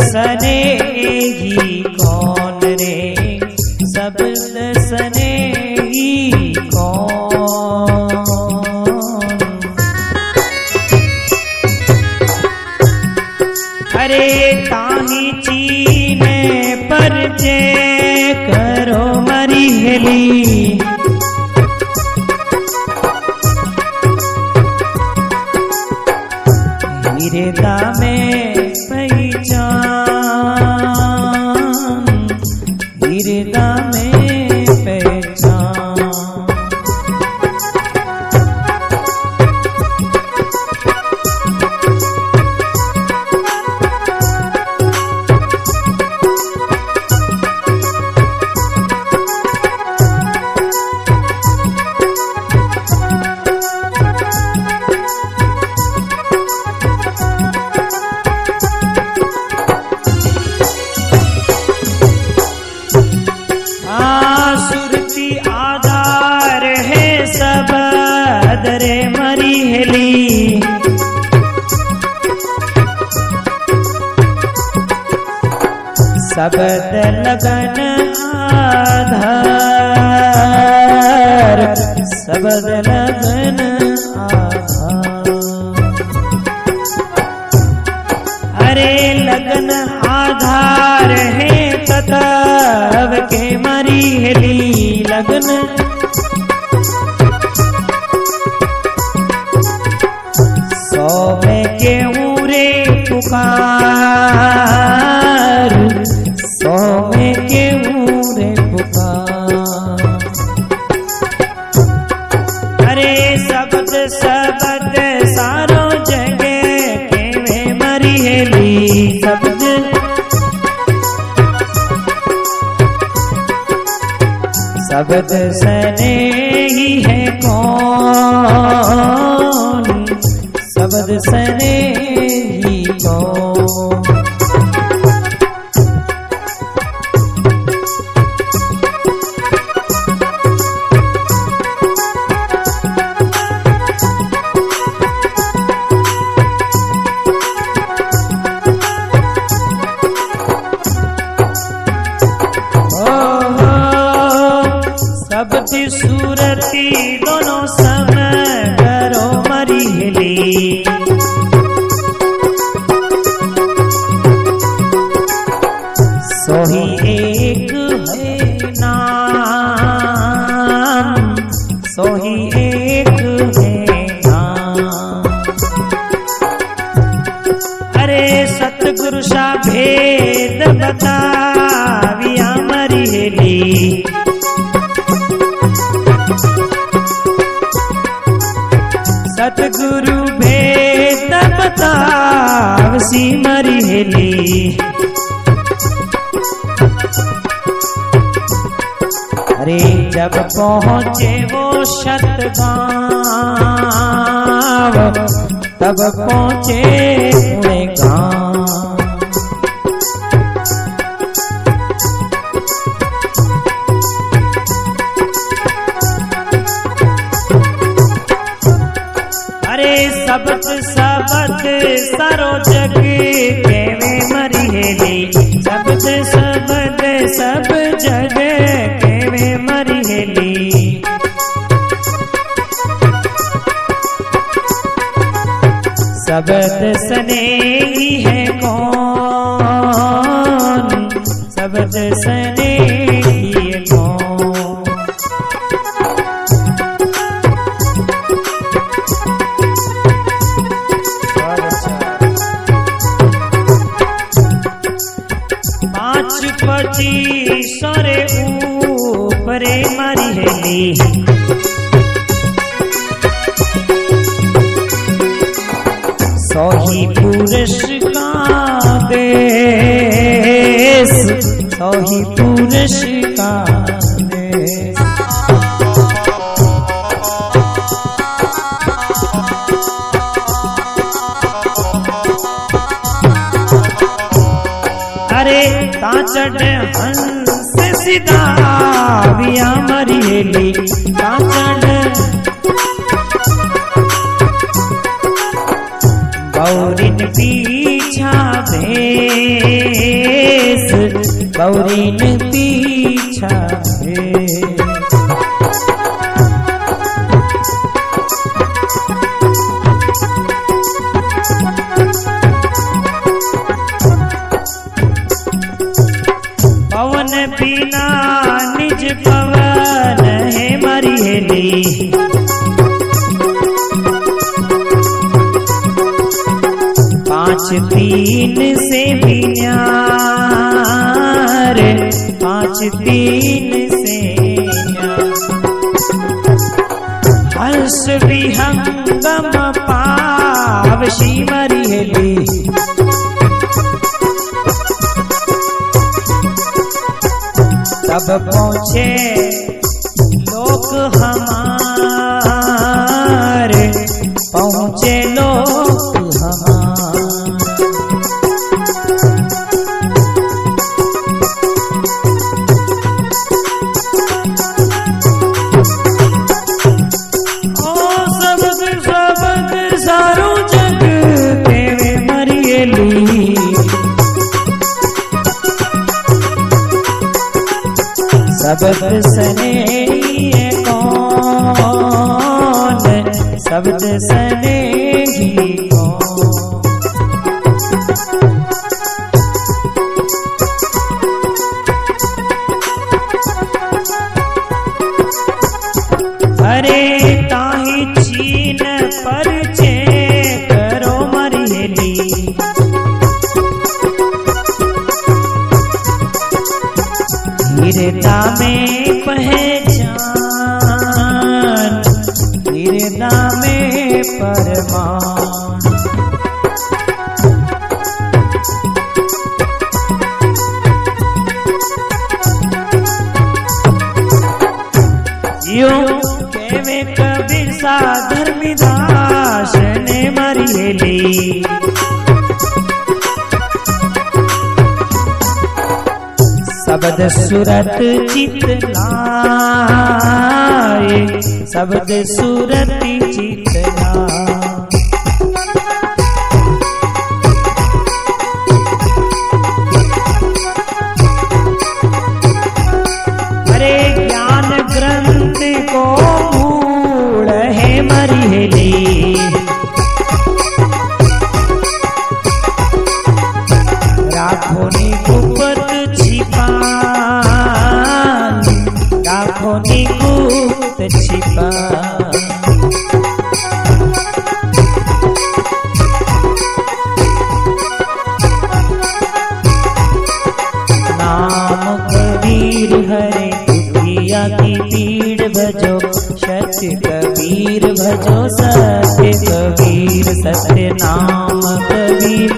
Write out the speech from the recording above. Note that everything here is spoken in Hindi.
सने ही कौन रे? शब्द सने ही कौन? अरे ताही चीने पर जे करो मरी हेली हीरेदा में शब्द लगन आधार शब्द लगन आधार। अरे लगन आधार है ततव के मरी हेली लगन सौ में के रे पुकार शब्द सने ही है कौन? शब्द सने ही कौन? बताविया सतगुरु भेद बताव सी अरे जब पहुँचे वो शतगांव तब पहुँचे अरे सबत सबत सरो जग मरी हेली सबत सबत सब जग के वे मरी हेली सबत सने ही है कौन? सबत सने ऊपरे मरी हेली सोही पुरुष का देश सोही पुरुष का देश। अरे ताचड़ हंस सीता आविया मरियली पीछा भेस पीछा पाँच तीन से भी न्यार पाँच तीन से न्यार हर्ष विहंगम पाव शिवरियली तब पहुँचे शब्द सने ये कौन? शब्द सने ही कौन? अरे ताही चीन पर गिरदा में पहचान गिरदा में परमान शब्द सूरत चित लाए शब्द सूरत चित